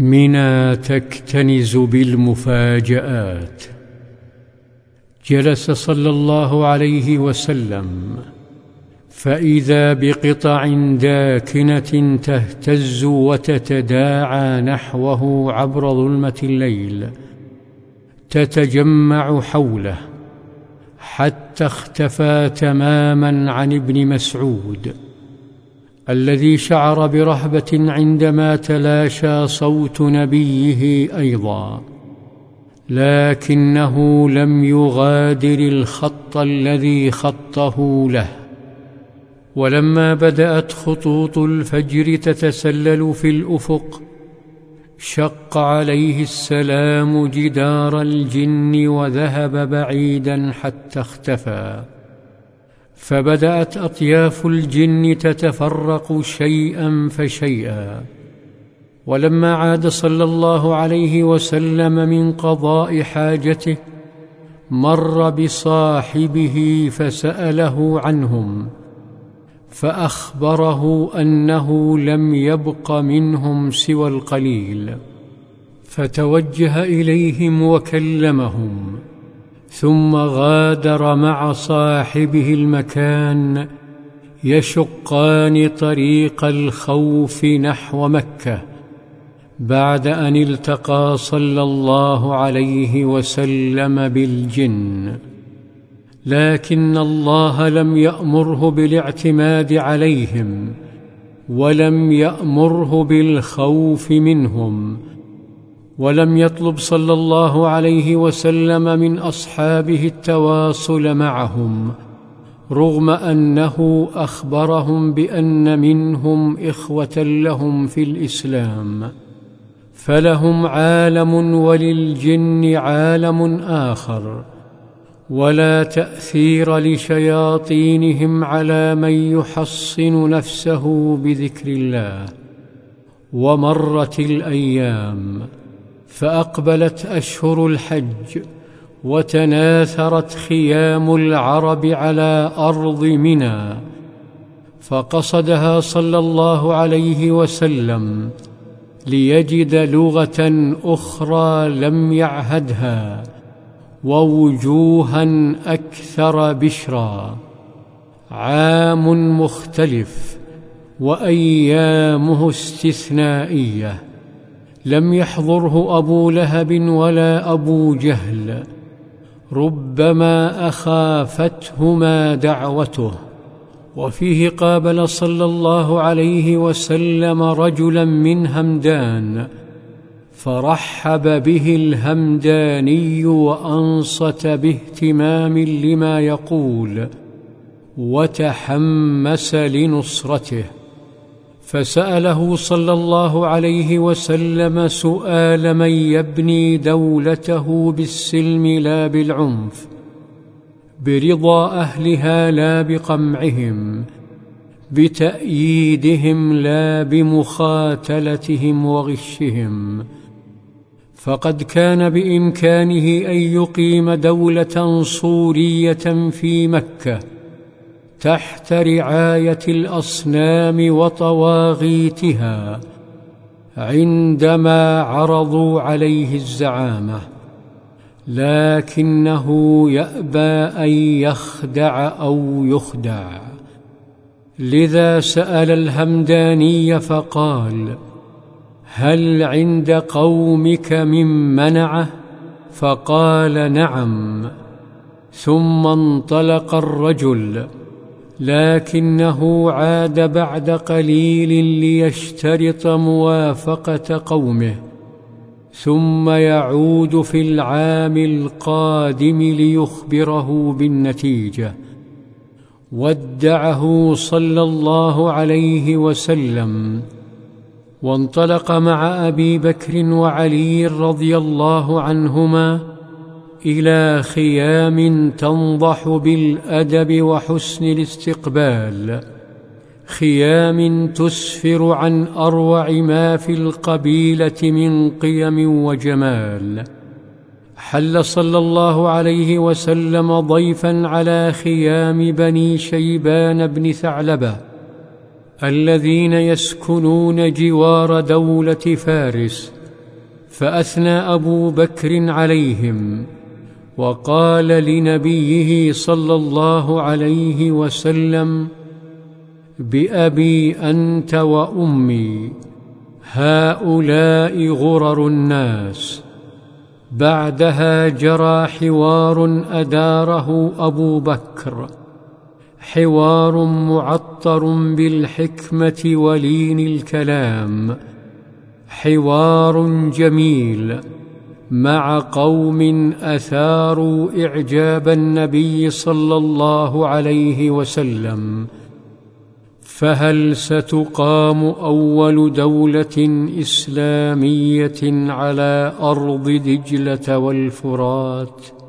منى تكتنز بالمفاجات جلس صلى الله عليه وسلم فاذا بقطع داكنه تهتز وتتداعى نحوه عبر ظلمه الليل تتجمع حوله حتى اختفى تماما عن ابن مسعود الذي شعر برهبة عندما تلاشى صوت نبيه أيضا لكنه لم يغادر الخط الذي خطه له. ولما بدأت خطوط الفجر تتسلل في الأفق شق عليه السلام جدار الجن وذهب بعيدا حتى اختفى. فبدأت أطياف الجن تتفرق شيئا فشيئا. ولما عاد صلى الله عليه وسلم من قضاء حاجته مر بصاحبه فسأله عنهم فأخبره أنه لم يبق منهم سوى القليل فتوجه إليهم وكلمهم. ثم غادر مع صاحبه المكان يشقان طريق الخوف نحو مكة. بعد أن التقى صلى الله عليه وسلم بالجن. لكن الله لم يأمره بالاعتماد عليهم ولم يأمره بالخوف منهم. ولم يطلب صلى الله عليه وسلم من أصحابه التواصل معهم رغم أنه أخبرهم بأن منهم إخوة لهم في الإسلام فلهم عالم وللجن عالم آخر ولا تأثير لشياطينهم على من يحصن نفسه بذكر الله ومرت الأيام. فأقبلت أشهر الحج وتناثرت خيام العرب على أرض منى فقصدها صلى الله عليه وسلم ليجد لغة أخرى لم يعهدها ووجوها أكثر بشرا عام مختلف وأيامه استثنائية. لم يحضره أبو لهب ولا أبو جهل. ربما أخافتهما دعوته. وفيه قابل صلى الله عليه وسلم رجلا من همدان فرحب به الهمداني وأنصت باهتمام لما يقول وتحمس لنصرته. فسأله صلى الله عليه وسلم سؤال من يبني دولته بالسلم لا بالعنف برضا أهلها لا بقمعهم بتأييدهم لا بمخاتلتهم وغشهم. فقد كان بإمكانه أن يقيم دولة صورية في مكة. تحت رعاية الأصنام وطواغيتها عندما عرضوا عليه الزعامة لكنه يأبى أن يخدع أو يخدع. لذا سأل الهمداني فقال هل عند قومك من منعه فقال نعم. ثم انطلق الرجل لكنه عاد بعد قليل ليشترط موافقة قومه ثم يعود في العام القادم ليخبره بالنتيجة ودعه صلى الله عليه وسلم وانطلق مع أبي بكر وعلي رضي الله عنهما إلى خيام تنضح بالأدب وحسن الاستقبال. خيام تسفر عن أروع ما في القبيلة من قيم وجمال. حل صلى الله عليه وسلم ضيفا على خيام بني شيبان بن ثعلبة الذين يسكنون جوار دولة فارس فأثنى أبو بكر عليهم. وقال لنبيه صلى الله عليه وسلم بأبي أنت وأمي هؤلاء غرر الناس. بعدها جرى حوار أداره أبو بكر. حوار معطر بالحكمة ولين الكلام. حوار جميل. مع قوم أثاروا إعجاب النبي صلى الله عليه وسلم فهل ستقام أول دولة إسلامية على أرض دجلة والفرات؟